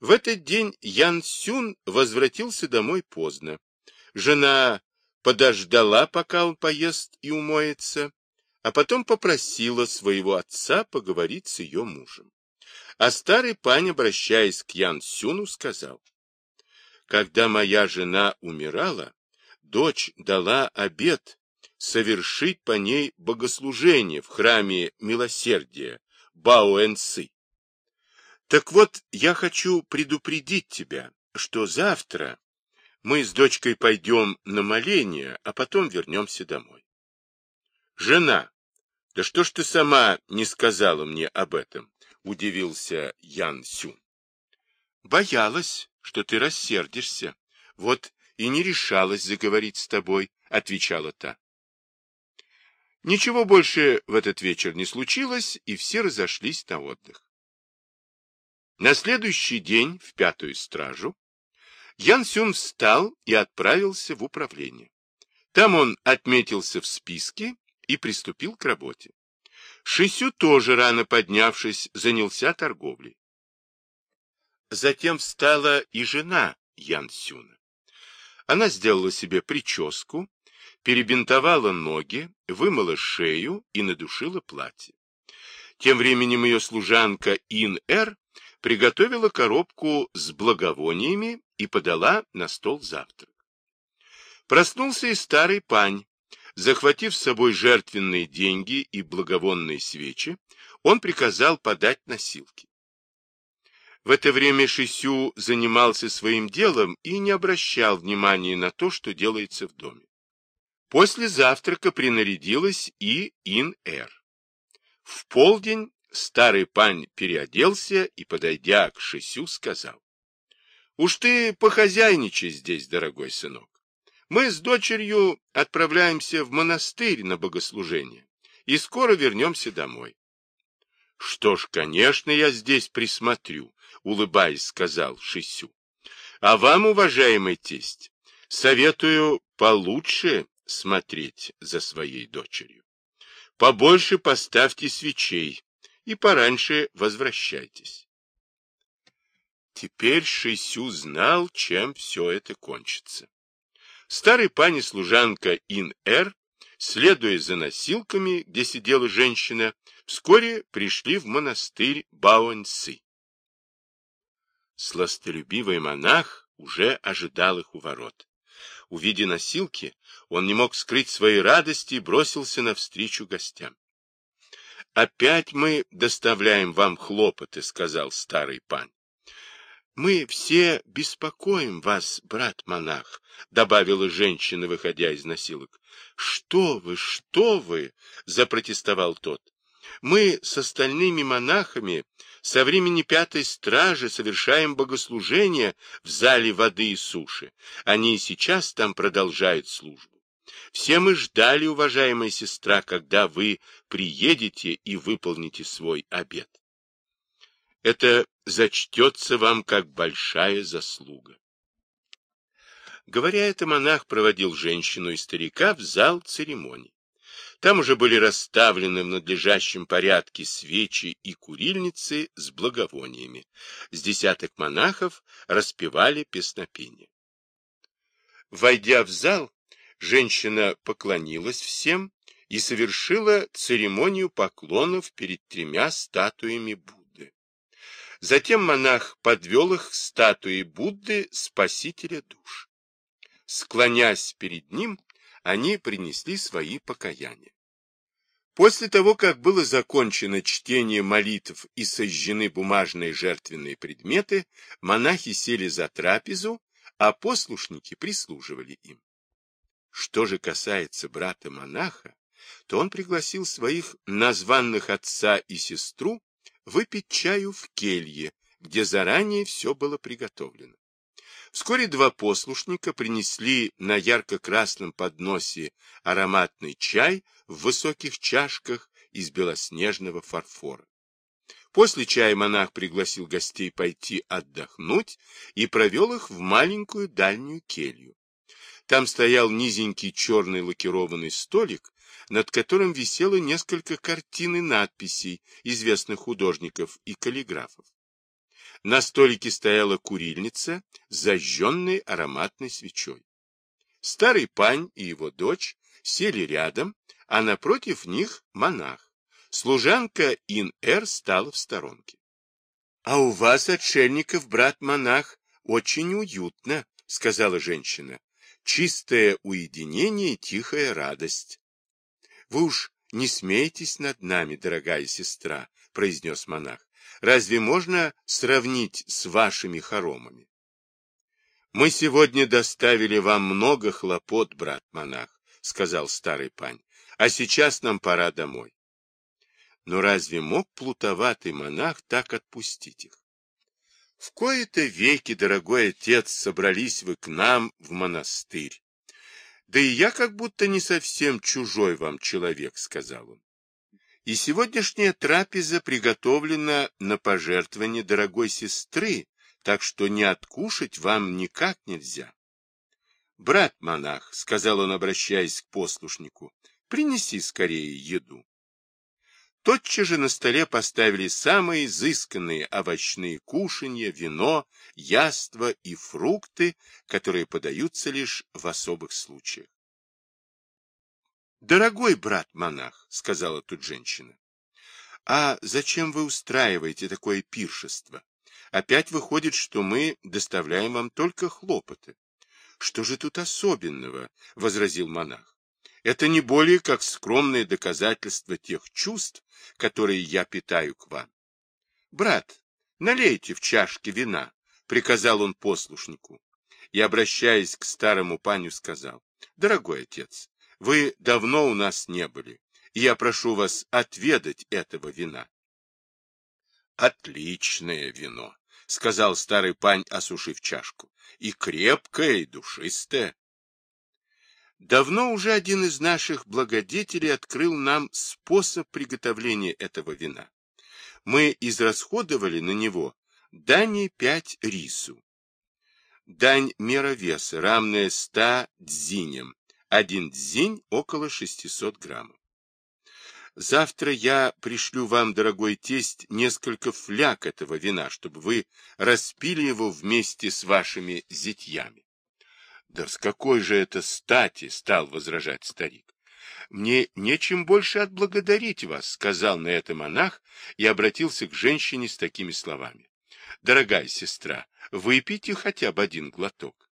В этот день Ян Сюн возвратился домой поздно. Жена подождала, пока он поест и умоется, а потом попросила своего отца поговорить с ее мужем. А старый пань, обращаясь к Ян Сюну, сказал, «Когда моя жена умирала, дочь дала обет совершить по ней богослужение в храме милосердия Баоэнцы. Так вот, я хочу предупредить тебя, что завтра мы с дочкой пойдем на моление, а потом вернемся домой. Жена, да что ж ты сама не сказала мне об этом? Удивился Ян Сюн. Боялась, что ты рассердишься. Вот и не решалась заговорить с тобой, отвечала та. Ничего больше в этот вечер не случилось, и все разошлись на отдых. На следующий день, в пятую стражу, Ян Сюн встал и отправился в управление. Там он отметился в списке и приступил к работе. Шисю тоже, рано поднявшись, занялся торговлей. Затем встала и жена Ян Сюна. Она сделала себе прическу, перебинтовала ноги, вымыла шею и надушила платье. Тем временем ее служанка Ин-Эр приготовила коробку с благовониями и подала на стол завтрак. Проснулся и старый пань. Захватив с собой жертвенные деньги и благовонные свечи, он приказал подать носилки. В это время Шисю занимался своим делом и не обращал внимания на то, что делается в доме. После завтрака принарядилась и Ин-Эр. В полдень Старый пань переоделся и, подойдя к Шисю, сказал. — Уж ты похозяйничай здесь, дорогой сынок. Мы с дочерью отправляемся в монастырь на богослужение и скоро вернемся домой. — Что ж, конечно, я здесь присмотрю, — улыбаясь, сказал Шисю. — А вам, уважаемый тесть, советую получше смотреть за своей дочерью. Побольше поставьте свечей, и пораньше возвращайтесь. Теперь Шисю знал, чем все это кончится. Старый пани-служанка Ин-Эр, следуя за носилками, где сидела женщина, вскоре пришли в монастырь Баоэньцы. Сластолюбивый монах уже ожидал их у ворот. Увидя носилки, он не мог скрыть своей радости и бросился навстречу гостям. «Опять мы доставляем вам хлопоты», — сказал старый пан. «Мы все беспокоим вас, брат-монах», — добавила женщина, выходя из носилок. «Что вы, что вы!» — запротестовал тот. «Мы с остальными монахами со времени пятой стражи совершаем богослужение в зале воды и суши. Они и сейчас там продолжают службу. Все мы ждали, уважаемая сестра, когда вы приедете и выполните свой обет. Это зачтется вам как большая заслуга. Говоря это, монах проводил женщину и старика в зал церемоний. Там уже были расставлены в надлежащем порядке свечи и курильницы с благовониями. С десяток монахов распевали песнопение. Войдя в зал, женщина поклонилась всем и совершила церемонию поклонов перед тремя статуями Будды. Затем монах подвел их к статуе Будды, спасителя душ. Склонясь перед ним, они принесли свои покаяния. После того, как было закончено чтение молитв и сожжены бумажные жертвенные предметы, монахи сели за трапезу, а послушники прислуживали им. Что же касается брата-монаха, то он пригласил своих названных отца и сестру выпить чаю в келье, где заранее все было приготовлено. Вскоре два послушника принесли на ярко-красном подносе ароматный чай в высоких чашках из белоснежного фарфора. После чая монах пригласил гостей пойти отдохнуть и провел их в маленькую дальнюю келью. Там стоял низенький черный лакированный столик, над которым висело несколько картин и надписей известных художников и каллиграфов. На столике стояла курильница зажженной ароматной свечой. Старый пань и его дочь сели рядом, а напротив них монах. Служанка Ин-Эр стала в сторонке. — А у вас, отшельников, брат-монах, очень уютно, — сказала женщина. — Чистое уединение тихая радость. — Вы уж не смейтесь над нами, дорогая сестра, — произнес монах. — Разве можно сравнить с вашими хоромами? — Мы сегодня доставили вам много хлопот, брат-монах, — сказал старый пань, — а сейчас нам пора домой. Но разве мог плутоватый монах так отпустить их? В кои-то веки, дорогой отец, собрались вы к нам в монастырь. Да и я как будто не совсем чужой вам человек, сказал он. И сегодняшняя трапеза приготовлена на пожертвование дорогой сестры, так что не откушать вам никак нельзя. Брат-монах, сказал он, обращаясь к послушнику, принеси скорее еду. Тотчас же на столе поставили самые изысканные овощные кушанья, вино, яства и фрукты, которые подаются лишь в особых случаях. «Дорогой брат-монах», — сказала тут женщина, — «а зачем вы устраиваете такое пиршество? Опять выходит, что мы доставляем вам только хлопоты». «Что же тут особенного?» — возразил монах. Это не более как скромное доказательство тех чувств, которые я питаю к вам. Брат, налейте в чашке вина, приказал он послушнику. И, обращаясь к старому паню, сказал, дорогой отец, вы давно у нас не были, и я прошу вас отведать этого вина. Отличное вино, сказал старый пань, осушив чашку, и крепкое, и душистое. Давно уже один из наших благодетелей открыл нам способ приготовления этого вина. Мы израсходовали на него дани пять рису. Дань мера веса, равная 100 дзиням. Один дзинь около 600 граммов. Завтра я пришлю вам, дорогой тесть, несколько фляг этого вина, чтобы вы распили его вместе с вашими зятьями. Да с какой же это стати, стал возражать старик. Мне нечем больше отблагодарить вас, сказал на это монах и обратился к женщине с такими словами. Дорогая сестра, выпейте хотя бы один глоток.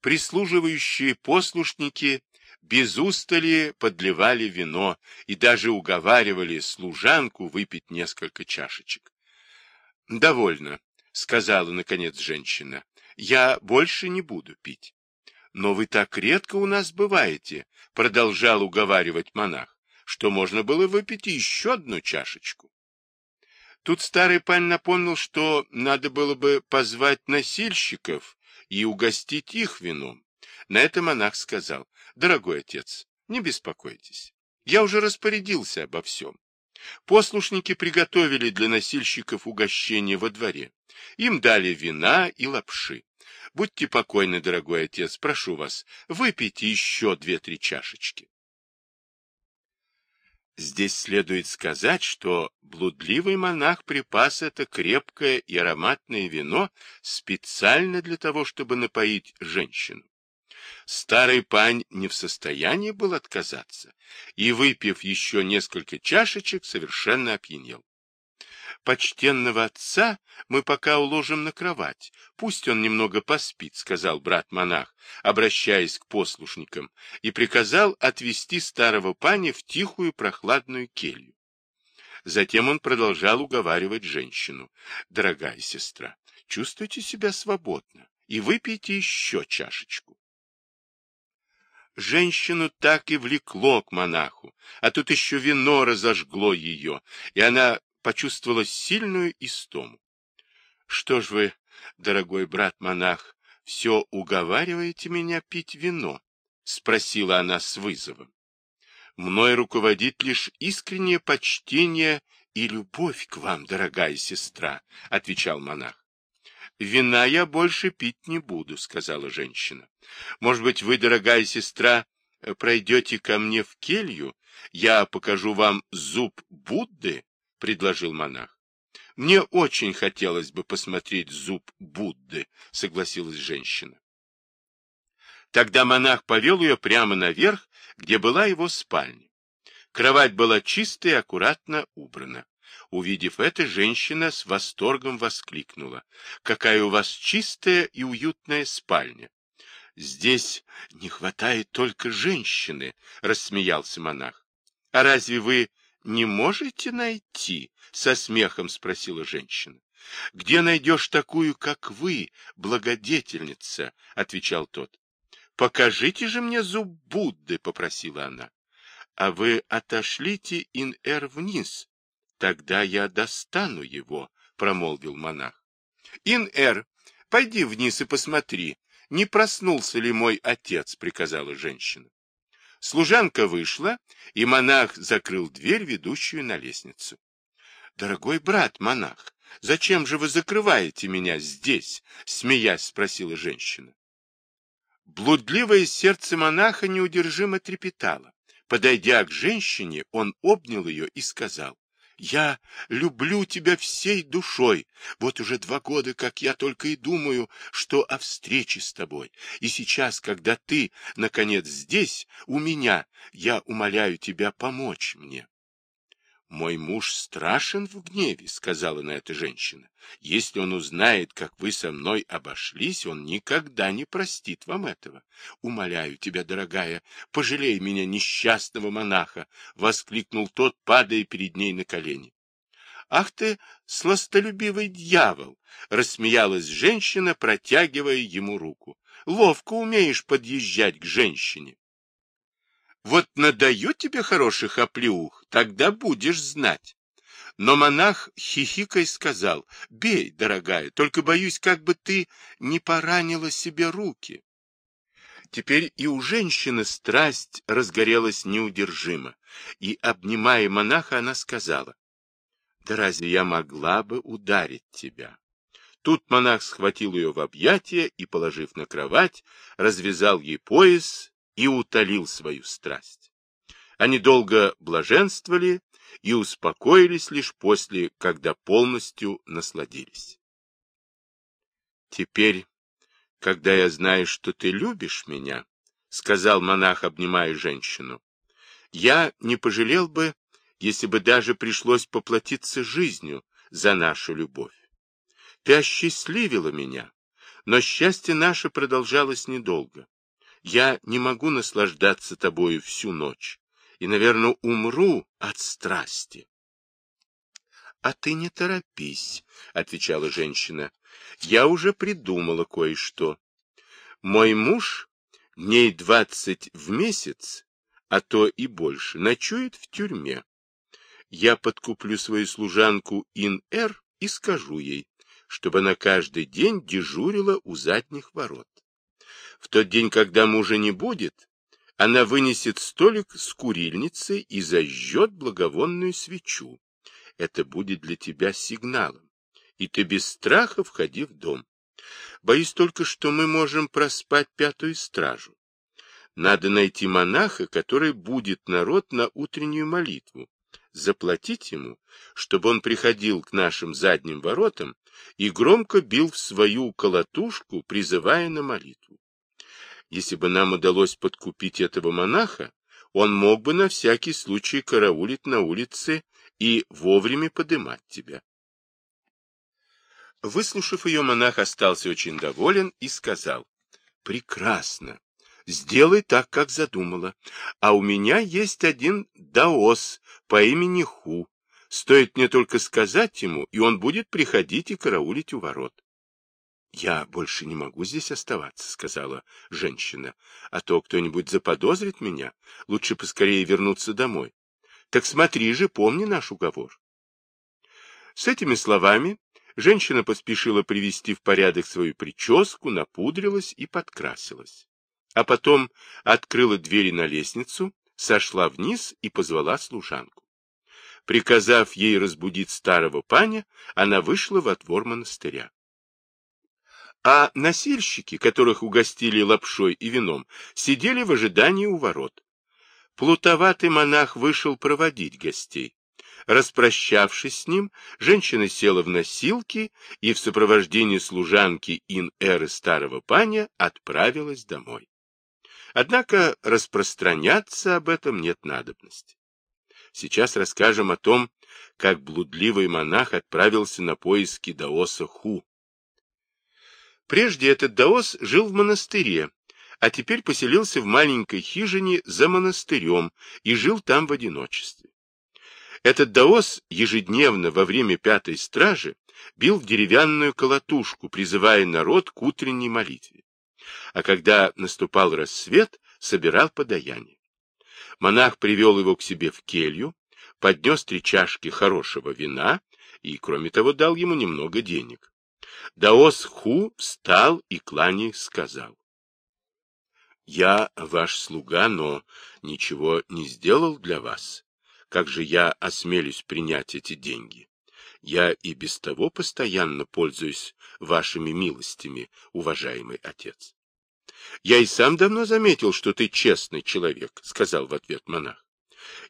Прислуживающие послушники без устали подливали вино и даже уговаривали служанку выпить несколько чашечек. «Довольно», — сказала, наконец, женщина. Я больше не буду пить. Но вы так редко у нас бываете, продолжал уговаривать монах, что можно было выпить еще одну чашечку. Тут старый пань напомнил, что надо было бы позвать носильщиков и угостить их вином. На это монах сказал, дорогой отец, не беспокойтесь, я уже распорядился обо всем. Послушники приготовили для носильщиков угощение во дворе. Им дали вина и лапши. Будьте покойны, дорогой отец, прошу вас, выпейте еще две-три чашечки. Здесь следует сказать, что блудливый монах припас это крепкое и ароматное вино специально для того, чтобы напоить женщину. Старый пань не в состоянии был отказаться, и, выпив еще несколько чашечек, совершенно опьянел. Почтенного отца мы пока уложим на кровать. Пусть он немного поспит, — сказал брат-монах, обращаясь к послушникам, и приказал отвести старого пани в тихую прохладную келью. Затем он продолжал уговаривать женщину. — Дорогая сестра, чувствуйте себя свободно и выпейте еще чашечку. Женщину так и влекло к монаху, а тут еще вино разожгло ее, и она почувствовала сильную истому. — Что ж вы, дорогой брат-монах, все уговариваете меня пить вино? — спросила она с вызовом. — Мной руководит лишь искреннее почтение и любовь к вам, дорогая сестра, — отвечал монах. — Вина я больше пить не буду, — сказала женщина. — Может быть, вы, дорогая сестра, пройдете ко мне в келью, я покажу вам зуб Будды, — предложил монах. Мне очень хотелось бы посмотреть зуб Будды, согласилась женщина. Тогда монах повел ее прямо наверх, где была его спальня. Кровать была чистая и аккуратно убрана. Увидев это, женщина с восторгом воскликнула. «Какая у вас чистая и уютная спальня!» «Здесь не хватает только женщины», — рассмеялся монах. «А разве вы не можете найти?» — со смехом спросила женщина. «Где найдешь такую, как вы, благодетельница?» — отвечал тот. «Покажите же мне зуб Будды», — попросила она. «А вы отошлите Ин-Эр вниз, тогда я достану его», — промолвил монах. «Ин-Эр, пойди вниз и посмотри, не проснулся ли мой отец», — приказала женщина. Служанка вышла, и монах закрыл дверь, ведущую на лестницу. «Дорогой брат, монах, зачем же вы закрываете меня здесь?» — смеясь спросила женщина. Блудливое сердце монаха неудержимо трепетало. Подойдя к женщине, он обнял ее и сказал, «Я люблю тебя всей душой. Вот уже два года, как я только и думаю, что о встрече с тобой. И сейчас, когда ты, наконец, здесь, у меня, я умоляю тебя помочь мне». «Мой муж страшен в гневе», — сказала на это женщина. «Если он узнает, как вы со мной обошлись, он никогда не простит вам этого. Умоляю тебя, дорогая, пожалей меня, несчастного монаха!» — воскликнул тот, падая перед ней на колени. «Ах ты, сластолюбивый дьявол!» — рассмеялась женщина, протягивая ему руку. «Ловко умеешь подъезжать к женщине». Вот надаю тебе хороших оплеух, тогда будешь знать. Но монах хихикой сказал, бей, дорогая, только боюсь, как бы ты не поранила себе руки. Теперь и у женщины страсть разгорелась неудержимо, и, обнимая монаха, она сказала, да разве я могла бы ударить тебя? Тут монах схватил ее в объятия и, положив на кровать, развязал ей пояс и утолил свою страсть. Они долго блаженствовали и успокоились лишь после, когда полностью насладились. «Теперь, когда я знаю, что ты любишь меня, — сказал монах, обнимая женщину, — я не пожалел бы, если бы даже пришлось поплатиться жизнью за нашу любовь. Ты осчастливила меня, но счастье наше продолжалось недолго. Я не могу наслаждаться тобою всю ночь и, наверное, умру от страсти. — А ты не торопись, — отвечала женщина. — Я уже придумала кое-что. Мой муж дней двадцать в месяц, а то и больше, ночует в тюрьме. Я подкуплю свою служанку Ин-Эр и скажу ей, чтобы она каждый день дежурила у задних ворот. В тот день, когда мужа не будет, она вынесет столик с курильницей и зажжет благовонную свечу. Это будет для тебя сигналом, и ты без страха входи в дом. Боюсь только, что мы можем проспать пятую стражу. Надо найти монаха, который будет народ на утреннюю молитву, заплатить ему, чтобы он приходил к нашим задним воротам и громко бил в свою колотушку, призывая на молитву. Если бы нам удалось подкупить этого монаха, он мог бы на всякий случай караулить на улице и вовремя подымать тебя. Выслушав ее, монах остался очень доволен и сказал, «Прекрасно, сделай так, как задумала. А у меня есть один даос по имени Ху. Стоит мне только сказать ему, и он будет приходить и караулить у ворот. «Я больше не могу здесь оставаться», — сказала женщина. «А то кто-нибудь заподозрит меня. Лучше поскорее вернуться домой. Так смотри же, помни наш уговор». С этими словами женщина поспешила привести в порядок свою прическу, напудрилась и подкрасилась. А потом открыла двери на лестницу, сошла вниз и позвала служанку. Приказав ей разбудить старого паня, она вышла во двор монастыря а носильщики, которых угостили лапшой и вином, сидели в ожидании у ворот. Плутоватый монах вышел проводить гостей. Распрощавшись с ним, женщина села в носилки и в сопровождении служанки Ин-Эры старого паня отправилась домой. Однако распространяться об этом нет надобности. Сейчас расскажем о том, как блудливый монах отправился на поиски Даоса Ху. Прежде этот Даос жил в монастыре, а теперь поселился в маленькой хижине за монастырем и жил там в одиночестве. Этот даос ежедневно во время пятой стражи бил в деревянную колотушку, призывая народ к утренней молитве. А когда наступал рассвет, собирал подаяние. Монах привел его к себе в келью, поднес три чашки хорошего вина и, кроме того, дал ему немного денег. Даос Ху встал и, кланяясь, сказал. «Я ваш слуга, но ничего не сделал для вас. Как же я осмелюсь принять эти деньги? Я и без того постоянно пользуюсь вашими милостями, уважаемый отец. Я и сам давно заметил, что ты честный человек, сказал в ответ монах.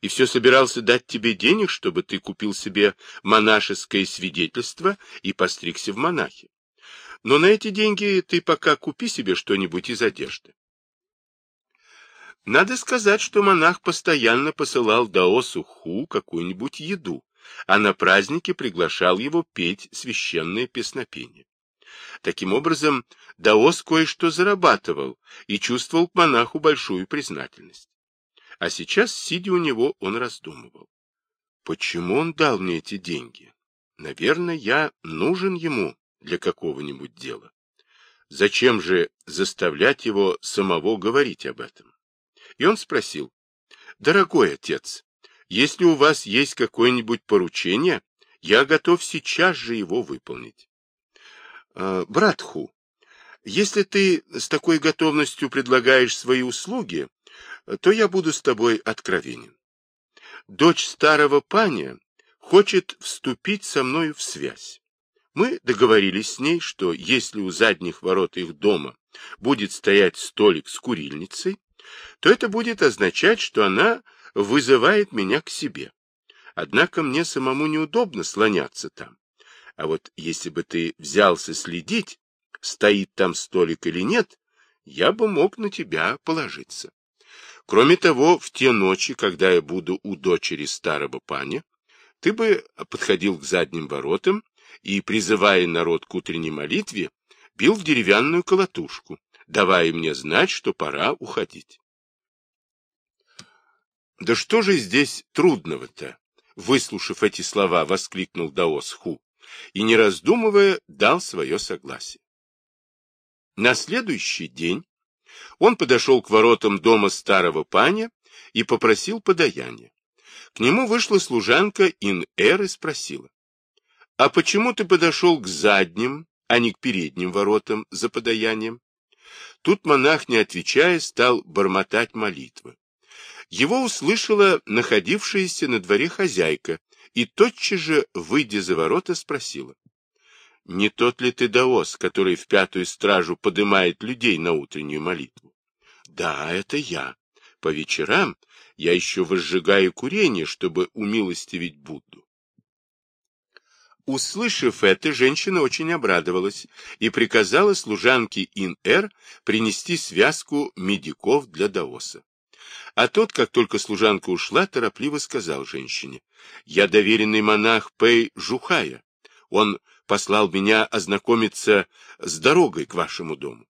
И все собирался дать тебе денег, чтобы ты купил себе монашеское свидетельство и постригся в монахи. Но на эти деньги ты пока купи себе что-нибудь из одежды. Надо сказать, что монах постоянно посылал Даосу Ху какую-нибудь еду, а на праздники приглашал его петь священные песнопения. Таким образом, Даос кое-что зарабатывал и чувствовал к монаху большую признательность. А сейчас, сидя у него, он раздумывал. Почему он дал мне эти деньги? Наверное, я нужен ему для какого-нибудь дела. Зачем же заставлять его самого говорить об этом? И он спросил, «Дорогой отец, если у вас есть какое-нибудь поручение, я готов сейчас же его выполнить». «Э, «Брат Ху, если ты с такой готовностью предлагаешь свои услуги, то я буду с тобой откровенен. Дочь старого паня хочет вступить со мною в связь. Мы договорились с ней, что если у задних ворот их дома будет стоять столик с курильницей, то это будет означать, что она вызывает меня к себе. Однако мне самому неудобно слоняться там. А вот если бы ты взялся следить, стоит там столик или нет, я бы мог на тебя положиться. Кроме того, в те ночи, когда я буду у дочери старого паня, ты бы подходил к задним воротам и, призывая народ к утренней молитве, бил в деревянную колотушку, давая мне знать, что пора уходить. Да что же здесь трудного-то? Выслушав эти слова, воскликнул Даос Ху и, не раздумывая, дал свое согласие. На следующий день он подошел к воротам дома старого паня и попросил подаяния. К нему вышла служанка Ин-Эр и спросила, «А почему ты подошел к задним, а не к передним воротам за подаянием?» Тут монах, не отвечая, стал бормотать молитвы. Его услышала находившаяся на дворе хозяйка и тотчас же, выйдя за ворота, спросила. — Не тот ли ты даос, который в пятую стражу подымает людей на утреннюю молитву? — Да, это я. По вечерам я еще возжигаю курение, чтобы умилостивить Будду. Услышав это, женщина очень обрадовалась и приказала служанке Ин-Эр принести связку медиков для Даоса. А тот, как только служанка ушла, торопливо сказал женщине, «Я доверенный монах Пэй Жухая. Он послал меня ознакомиться с дорогой к вашему дому».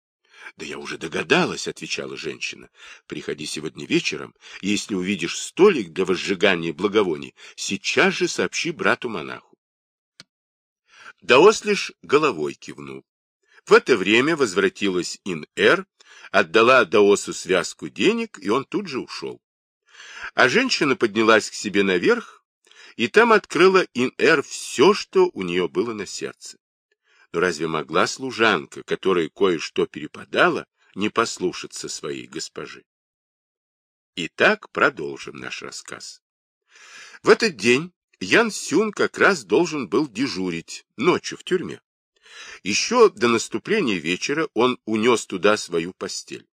«Да я уже догадалась», — отвечала женщина. «Приходи сегодня вечером, если увидишь столик для возжигания благовоний, сейчас же сообщи брату-монаху». Даос лишь головой кивнул. В это время возвратилась Ин-Эр, отдала Даосу связку денег, и он тут же ушел. А женщина поднялась к себе наверх, и там открыла Ин-Эр все, что у нее было на сердце. Но разве могла служанка, которой кое-что перепадала, не послушаться своей госпожи? Итак, продолжим наш рассказ. В этот день Ян Сюн как раз должен был дежурить ночью в тюрьме. Еще до наступления вечера он унес туда свою постель.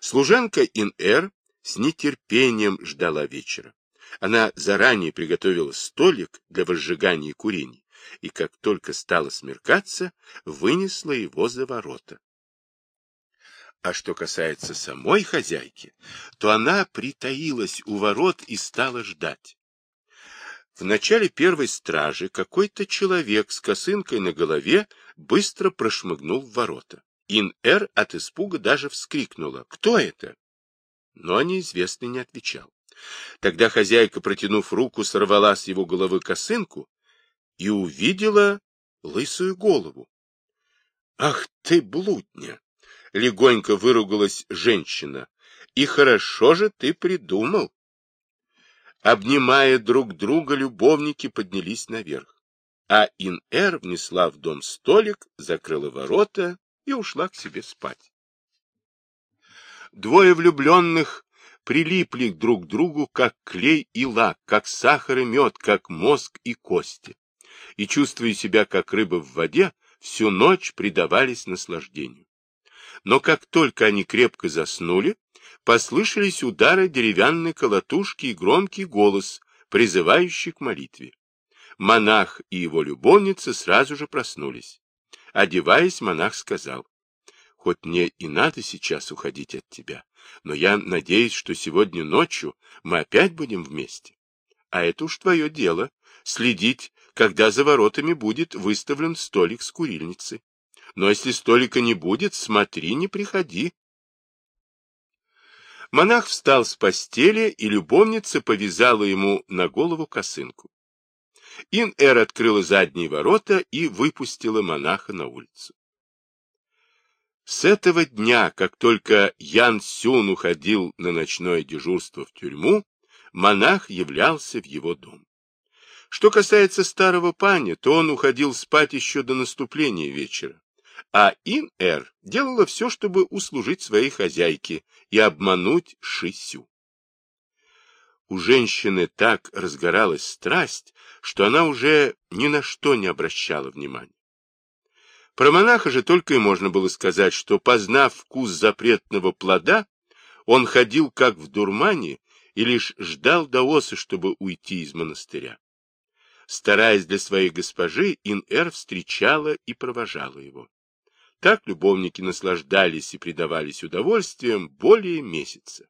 Служанка Ин-Эр с нетерпением ждала вечера. Она заранее приготовила столик для возжигания курений, и как только стало смеркаться, вынесла его за ворота. А что касается самой хозяйки, то она притаилась у ворот и стала ждать. В начале первой стражи какой-то человек с косынкой на голове быстро прошмыгнул в ворота. Ин-Эр от испуга даже вскрикнула «Кто это?». Но неизвестный не отвечал. Тогда хозяйка, протянув руку, сорвала с его головы косынку и увидела лысую голову. «Ах ты, блудня!» — легонько выругалась женщина. «И хорошо же ты придумал!» Обнимая друг друга, любовники поднялись наверх, а Ин-Эр внесла в дом столик, закрыла ворота и ушла к себе спать. Двое влюбленных прилипли друг к другу, как клей и лак, как сахар и мед, как мозг и кости, и, чувствуя себя как рыба в воде, всю ночь предавались наслаждению. Но как только они крепко заснули, послышались удары деревянной колотушки и громкий голос, призывающий к молитве. Монах и его любовница сразу же проснулись. Одеваясь, монах сказал, «Хоть мне и надо сейчас уходить от тебя, но я надеюсь, что сегодня ночью мы опять будем вместе. А это уж твое дело — следить, когда за воротами будет выставлен столик с курильницей. Но если столика не будет, смотри, не приходи. Монах встал с постели, и любовница повязала ему на голову косынку. Ин-Эр открыла задние ворота и выпустила монаха на улицу. С этого дня, как только Ян Сюн уходил на ночное дежурство в тюрьму, монах являлся в его дом. Что касается старого паня, то он уходил спать еще до наступления вечера а Ин-Эр делала все, чтобы услужить своей хозяйке и обмануть Шисю. У женщины так разгоралась страсть, что она уже ни на что не обращала внимания. Про монаха же только и можно было сказать, что, познав вкус запретного плода, он ходил как в дурмане и лишь ждал Даоса, чтобы уйти из монастыря. Стараясь для своей госпожи, Ин-Эр встречала и провожала его. Так любовники наслаждались и предавались удовольствием более месяца.